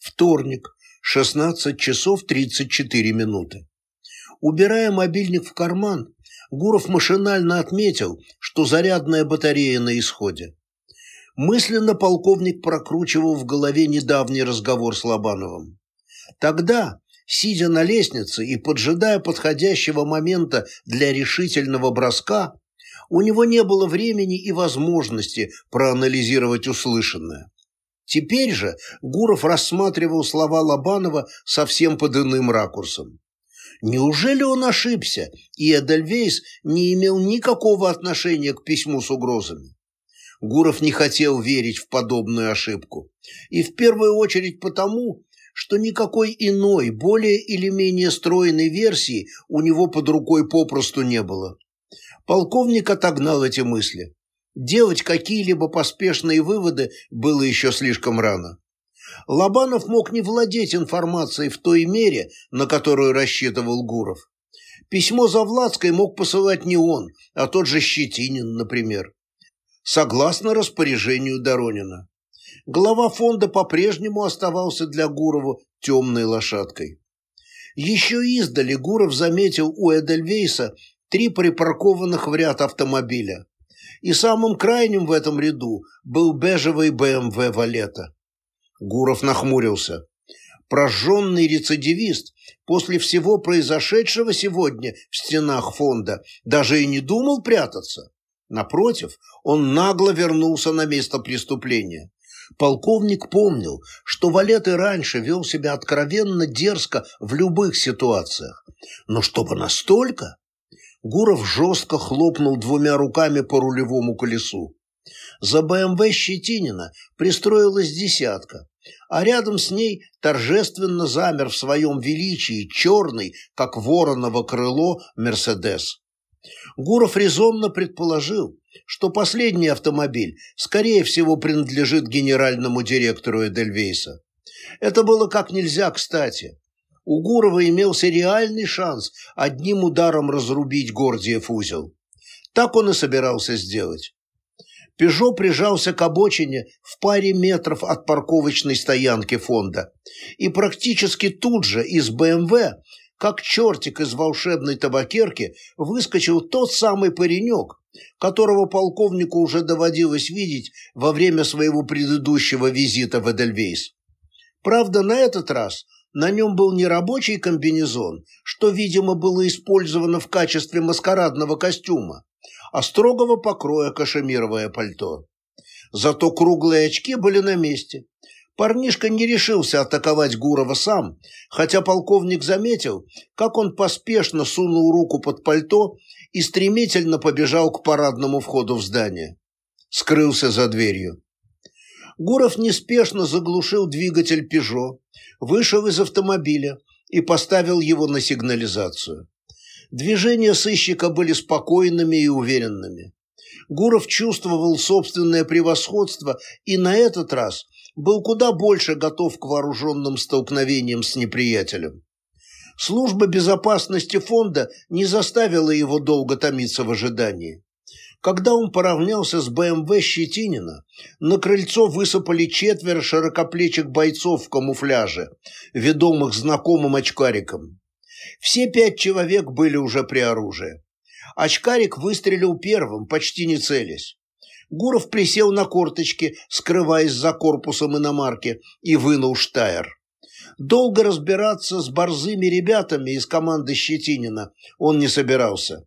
Вторник, 16 часов 34 минуты. Убирая мобильник в карман, Гуров машинально отметил, что зарядная батарея на исходе. Мысленно полковник прокручивал в голове недавний разговор с Лобановым. Тогда, сидя на лестнице и поджидая подходящего момента для решительного броска, у него не было времени и возможности проанализировать услышанное. Теперь же Гуров рассматривал слова Лобанова совсем под иным ракурсом. Неужели он ошибся, и Эдельвейс не имел никакого отношения к письму с угрозами? Гуров не хотел верить в подобную ошибку. И в первую очередь потому, что никакой иной, более или менее стройной версии у него под рукой попросту не было. Полковник отогнал эти мысли. Делать какие-либо поспешные выводы было еще слишком рано. Лобанов мог не владеть информацией в той мере, на которую рассчитывал Гуров. Письмо Завладской мог посылать не он, а тот же Щетинин, например. Согласно распоряжению Доронина. Глава фонда по-прежнему оставался для Гурова темной лошадкой. Еще издали Гуров заметил у Эдельвейса три припаркованных в ряд автомобиля и самым крайним в этом ряду был бежевый БМВ «Валета». Гуров нахмурился. Прожженный рецидивист после всего произошедшего сегодня в стенах фонда даже и не думал прятаться. Напротив, он нагло вернулся на место преступления. Полковник помнил, что Валет и раньше вел себя откровенно дерзко в любых ситуациях. Но чтобы настолько? Гуров жестко хлопнул двумя руками по рулевому колесу. За БМВ Щетинина пристроилась десятка, а рядом с ней торжественно замер в своем величии черный, как вороново крыло, Мерседес. Гуров резонно предположил, что последний автомобиль, скорее всего, принадлежит генеральному директору Эдельвейса. Это было как нельзя кстати у Гурова имелся реальный шанс одним ударом разрубить Гордиев узел. Так он и собирался сделать. Пежо прижался к обочине в паре метров от парковочной стоянки фонда. И практически тут же из БМВ, как чертик из волшебной табакерки, выскочил тот самый паренек, которого полковнику уже доводилось видеть во время своего предыдущего визита в Эдельвейс. Правда, на этот раз на нем был не рабочий комбинезон, что, видимо, было использовано в качестве маскарадного костюма, а строгого покроя кашемировое пальто. Зато круглые очки были на месте. Парнишка не решился атаковать Гурова сам, хотя полковник заметил, как он поспешно сунул руку под пальто и стремительно побежал к парадному входу в здание. Скрылся за дверью. Гуров неспешно заглушил двигатель «Пежо», вышел из автомобиля и поставил его на сигнализацию. Движения сыщика были спокойными и уверенными. Гуров чувствовал собственное превосходство и на этот раз был куда больше готов к вооруженным столкновениям с неприятелем. Служба безопасности фонда не заставила его долго томиться в ожидании. Когда он поравнялся с БМВ Щетинина, на крыльцо высыпали четверо широкоплечих бойцов в камуфляже, ведомых знакомым очкариком. Все пять человек были уже при оружии. Очкарик выстрелил первым, почти не целясь. Гуров присел на корточки, скрываясь за корпусом иномарки, и вынул штайр. Долго разбираться с борзыми ребятами из команды Щетинина он не собирался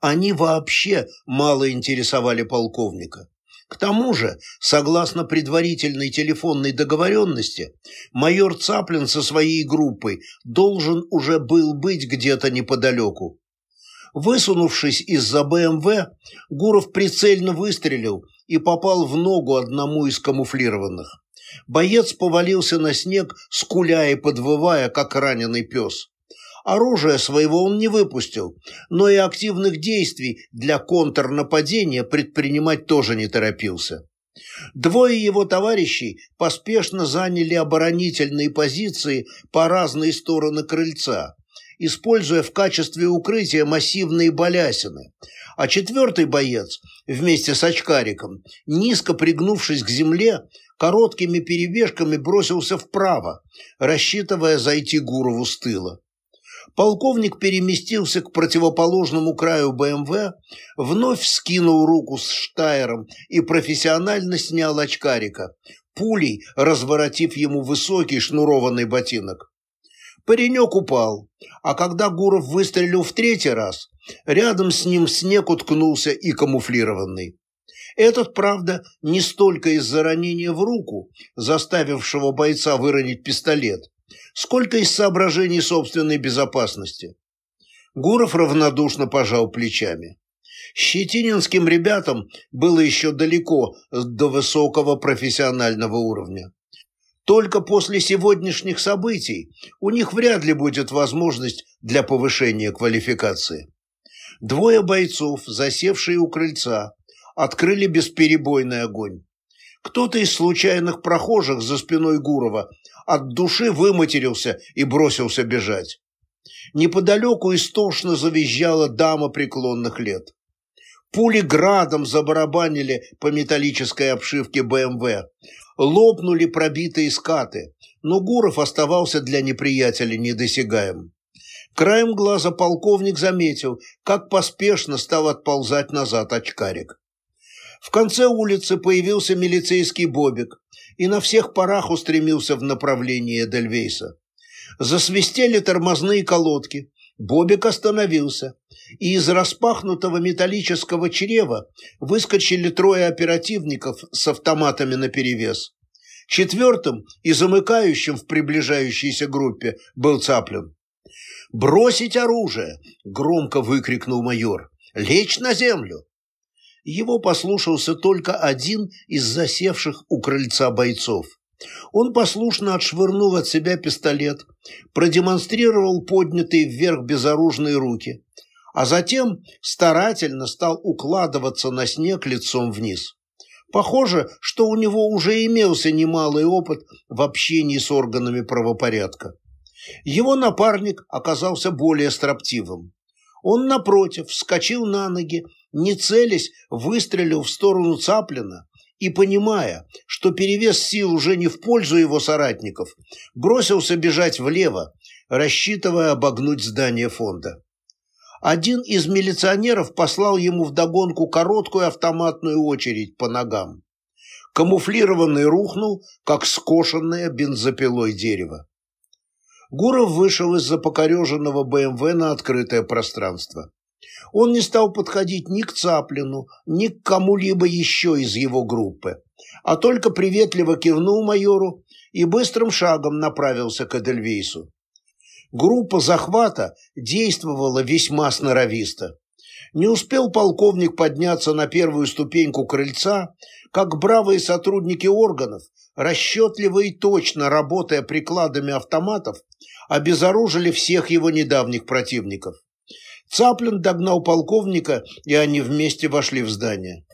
они вообще мало интересовали полковника. К тому же, согласно предварительной телефонной договоренности, майор Цаплин со своей группой должен уже был быть где-то неподалеку. Высунувшись из-за БМВ, Гуров прицельно выстрелил и попал в ногу одному из камуфлированных. Боец повалился на снег, скуля и подвывая, как раненый пес. Оружия своего он не выпустил, но и активных действий для контрнападения предпринимать тоже не торопился. Двое его товарищей поспешно заняли оборонительные позиции по разные стороны крыльца, используя в качестве укрытия массивные балясины, а четвертый боец, вместе с очкариком, низко пригнувшись к земле, короткими перебежками бросился вправо, рассчитывая зайти Гурову с тыла. Полковник переместился к противоположному краю БМВ, вновь скинул руку с Штайером и профессионально снял очкарика, пулей разворотив ему высокий шнурованный ботинок. Паренек упал, а когда Гуров выстрелил в третий раз, рядом с ним снег уткнулся и камуфлированный. Этот, правда, не столько из-за ранения в руку, заставившего бойца выронить пистолет, сколько из соображений собственной безопасности. Гуров равнодушно пожал плечами. Щетининским ребятам было еще далеко до высокого профессионального уровня. Только после сегодняшних событий у них вряд ли будет возможность для повышения квалификации. Двое бойцов, засевшие у крыльца, открыли бесперебойный огонь. Кто-то из случайных прохожих за спиной Гурова от души выматерился и бросился бежать. Неподалеку истошно завизжала дама преклонных лет. Пули градом забарабанили по металлической обшивке БМВ, лопнули пробитые скаты, но Гуров оставался для неприятеля недосягаем. Краем глаза полковник заметил, как поспешно стал отползать назад очкарик. В конце улицы появился милицейский бобик и на всех парах устремился в направлении Эдельвейса. Засвистели тормозные колодки, Бобик остановился, и из распахнутого металлического чрева выскочили трое оперативников с автоматами наперевес. Четвертым и замыкающим в приближающейся группе был Цаплин. «Бросить оружие!» – громко выкрикнул майор. «Лечь на землю!» Его послушался только один из засевших у крыльца бойцов. Он послушно отшвырнул от себя пистолет, продемонстрировал поднятые вверх безоружные руки, а затем старательно стал укладываться на снег лицом вниз. Похоже, что у него уже имелся немалый опыт в общении с органами правопорядка. Его напарник оказался более строптивым. Он, напротив, вскочил на ноги, не целясь, выстрелил в сторону Цаплина и, понимая, что перевес сил уже не в пользу его соратников, бросился бежать влево, рассчитывая обогнуть здание фонда. Один из милиционеров послал ему вдогонку короткую автоматную очередь по ногам. Камуфлированный рухнул, как скошенное бензопилой дерево. Гуров вышел из-за покореженного БМВ на открытое пространство. Он не стал подходить ни к Цаплину, ни к кому-либо еще из его группы, а только приветливо кивнул майору и быстрым шагом направился к Эдельвейсу. Группа захвата действовала весьма сноровисто. Не успел полковник подняться на первую ступеньку крыльца, как бравые сотрудники органов, расчетливо и точно работая прикладами автоматов, обезоружили всех его недавних противников. Цаплин догнал полковника, и они вместе вошли в здание.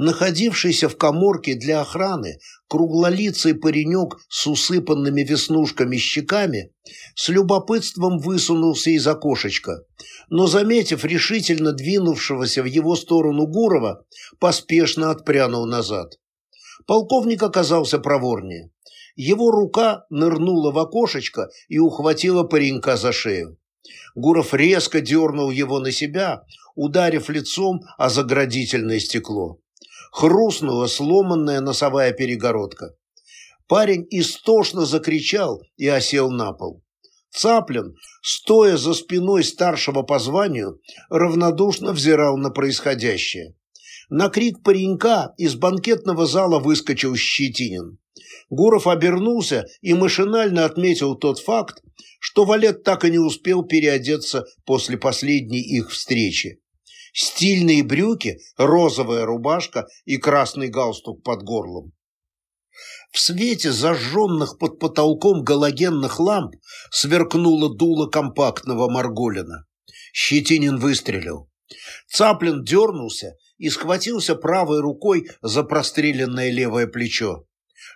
Находившийся в коморке для охраны круглолицый паренек с усыпанными веснушками щеками с любопытством высунулся из окошечка, но, заметив решительно двинувшегося в его сторону Гурова, поспешно отпрянул назад. Полковник оказался проворнее. Его рука нырнула в окошечко и ухватила паренька за шею. Гуров резко дернул его на себя, ударив лицом о заградительное стекло. Хрустнула сломанная носовая перегородка. Парень истошно закричал и осел на пол. Цаплин, стоя за спиной старшего по званию, равнодушно взирал на происходящее. На крик паренька из банкетного зала выскочил Щетинин. Гуров обернулся и машинально отметил тот факт, что Валет так и не успел переодеться после последней их встречи. Стильные брюки, розовая рубашка и красный галстук под горлом. В свете зажженных под потолком галогенных ламп сверкнуло дуло компактного Марголина. Щетинин выстрелил. Цаплин дернулся и схватился правой рукой за простреленное левое плечо.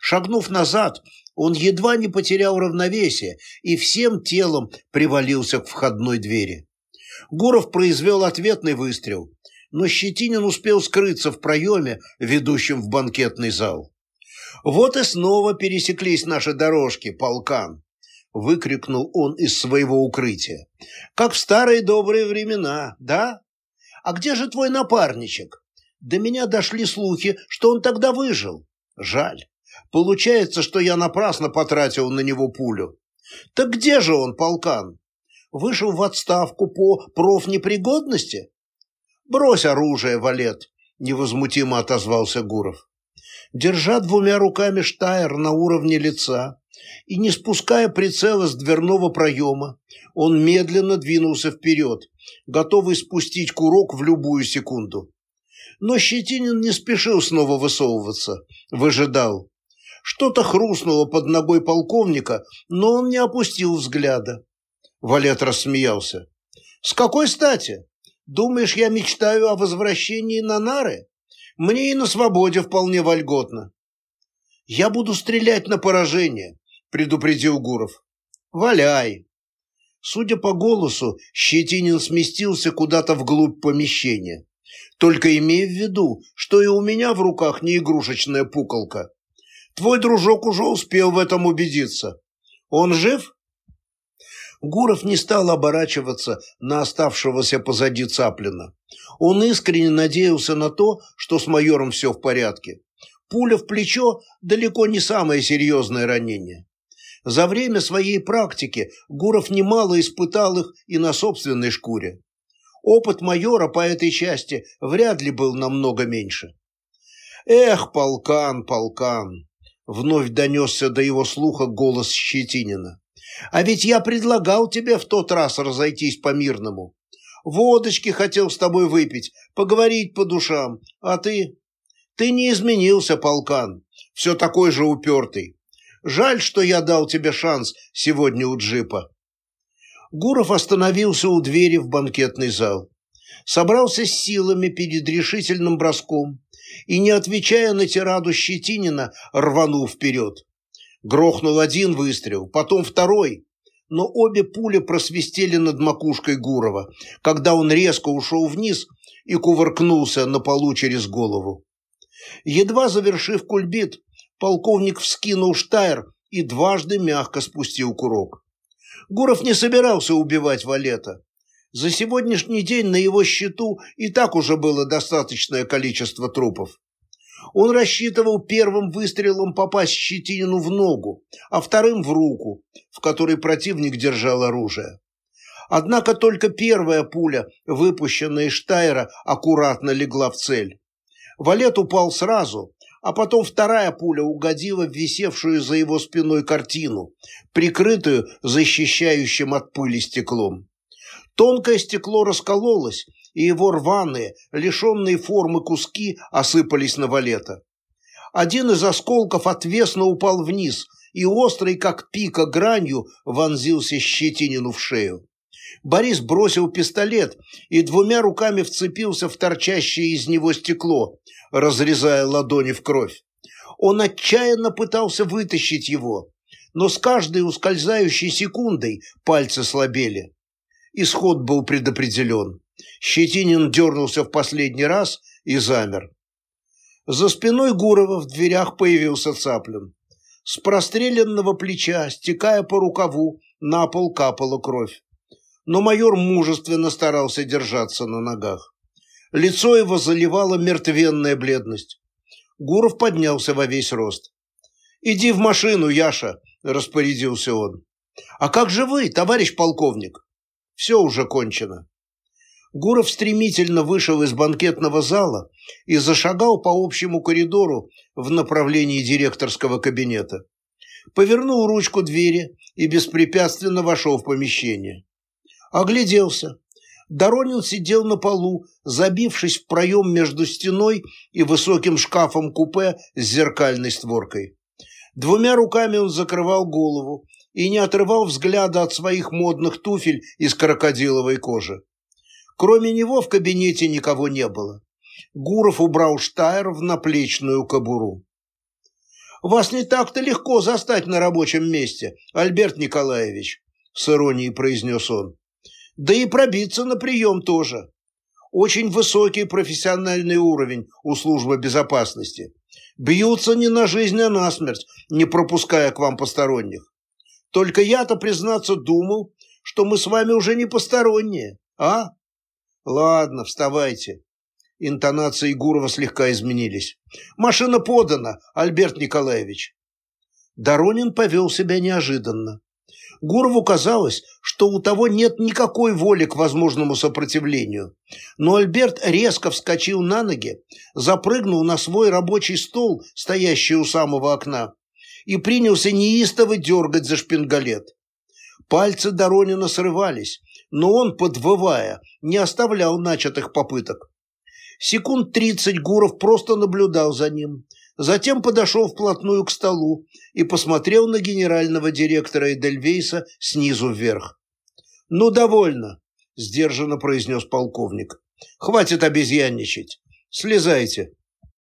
Шагнув назад, он едва не потерял равновесие и всем телом привалился к входной двери. Гуров произвел ответный выстрел, но Щетинин успел скрыться в проеме, ведущем в банкетный зал. Вот и снова пересеклись наши дорожки, полкан, выкрикнул он из своего укрытия. Как в старые добрые времена, да? А где же твой напарничек? До меня дошли слухи, что он тогда выжил. Жаль. Получается, что я напрасно потратил на него пулю. Так где же он, полкан? Вышел в отставку по профнепригодности? Брось оружие, Валет, невозмутимо отозвался Гуров. Держа двумя руками штайр на уровне лица и не спуская прицела с дверного проема, он медленно двинулся вперед, готовый спустить курок в любую секунду. Но Щетинин не спешил снова высовываться, выжидал. Что-то хрустнуло под ногой полковника, но он не опустил взгляда. Валет рассмеялся. «С какой стати? Думаешь, я мечтаю о возвращении на нары? Мне и на свободе вполне вольготно». «Я буду стрелять на поражение», — предупредил Гуров. «Валяй». Судя по голосу, Щетинин сместился куда-то вглубь помещения. Только имей в виду, что и у меня в руках не игрушечная пуколка. Твой дружок уже успел в этом убедиться. Он жив? Гуров не стал оборачиваться на оставшегося позади Цаплина. Он искренне надеялся на то, что с майором все в порядке. Пуля в плечо – далеко не самое серьезное ранение. За время своей практики Гуров немало испытал их и на собственной шкуре. Опыт майора по этой части вряд ли был намного меньше. «Эх, полкан, полкан!» — вновь донесся до его слуха голос Щетинина. «А ведь я предлагал тебе в тот раз разойтись по-мирному. Водочки хотел с тобой выпить, поговорить по душам, а ты... Ты не изменился, полкан, все такой же упертый. Жаль, что я дал тебе шанс сегодня у джипа. Гуров остановился у двери в банкетный зал. Собрался с силами перед решительным броском и, не отвечая на тираду Щетинина, рванул вперед. Грохнул один выстрел, потом второй, но обе пули просвистели над макушкой Гурова, когда он резко ушел вниз и кувыркнулся на полу через голову. Едва завершив кульбит, полковник вскинул штайр и дважды мягко спустил курок. Гуров не собирался убивать Валета. За сегодняшний день на его счету и так уже было достаточное количество трупов. Он рассчитывал первым выстрелом попасть Щетинину в ногу, а вторым в руку, в которой противник держал оружие. Однако только первая пуля, выпущенная из Штайра, аккуратно легла в цель. Валет упал сразу, а потом вторая пуля угодила в висевшую за его спиной картину, прикрытую защищающим от пыли стеклом. Тонкое стекло раскололось, и его рваные, лишенные формы куски осыпались на валета. Один из осколков отвесно упал вниз, и острый, как пика, гранью вонзился щетинину в шею. Борис бросил пистолет и двумя руками вцепился в торчащее из него стекло, разрезая ладони в кровь. Он отчаянно пытался вытащить его, но с каждой ускользающей секундой пальцы слабели. Исход был предопределен. Щетинин дернулся в последний раз и замер. За спиной Гурова в дверях появился Цаплин. С простреленного плеча, стекая по рукаву, на пол капала кровь но майор мужественно старался держаться на ногах. Лицо его заливала мертвенная бледность. Гуров поднялся во весь рост. «Иди в машину, Яша!» – распорядился он. «А как же вы, товарищ полковник?» «Все уже кончено». Гуров стремительно вышел из банкетного зала и зашагал по общему коридору в направлении директорского кабинета. Повернул ручку двери и беспрепятственно вошел в помещение. Огляделся. Доронин сидел на полу, забившись в проем между стеной и высоким шкафом-купе с зеркальной створкой. Двумя руками он закрывал голову и не отрывал взгляда от своих модных туфель из крокодиловой кожи. Кроме него в кабинете никого не было. Гуров убрал штайр в наплечную кобуру. «Вас не так-то легко застать на рабочем месте, Альберт Николаевич», — с иронией произнес он. Да и пробиться на прием тоже. Очень высокий профессиональный уровень у службы безопасности. Бьются не на жизнь, а на смерть, не пропуская к вам посторонних. Только я-то, признаться, думал, что мы с вами уже не посторонние, а? Ладно, вставайте. Интонации Гурова слегка изменились. Машина подана, Альберт Николаевич. Доронин повел себя неожиданно. Гурову казалось, что у того нет никакой воли к возможному сопротивлению. Но Альберт резко вскочил на ноги, запрыгнул на свой рабочий стол, стоящий у самого окна, и принялся неистово дергать за шпингалет. Пальцы Доронина срывались, но он, подвывая, не оставлял начатых попыток. Секунд тридцать Гуров просто наблюдал за ним, затем подошел вплотную к столу и посмотрел на генерального директора Эдельвейса снизу вверх. «Ну, довольно», – сдержанно произнес полковник. «Хватит обезьянничать. Слезайте».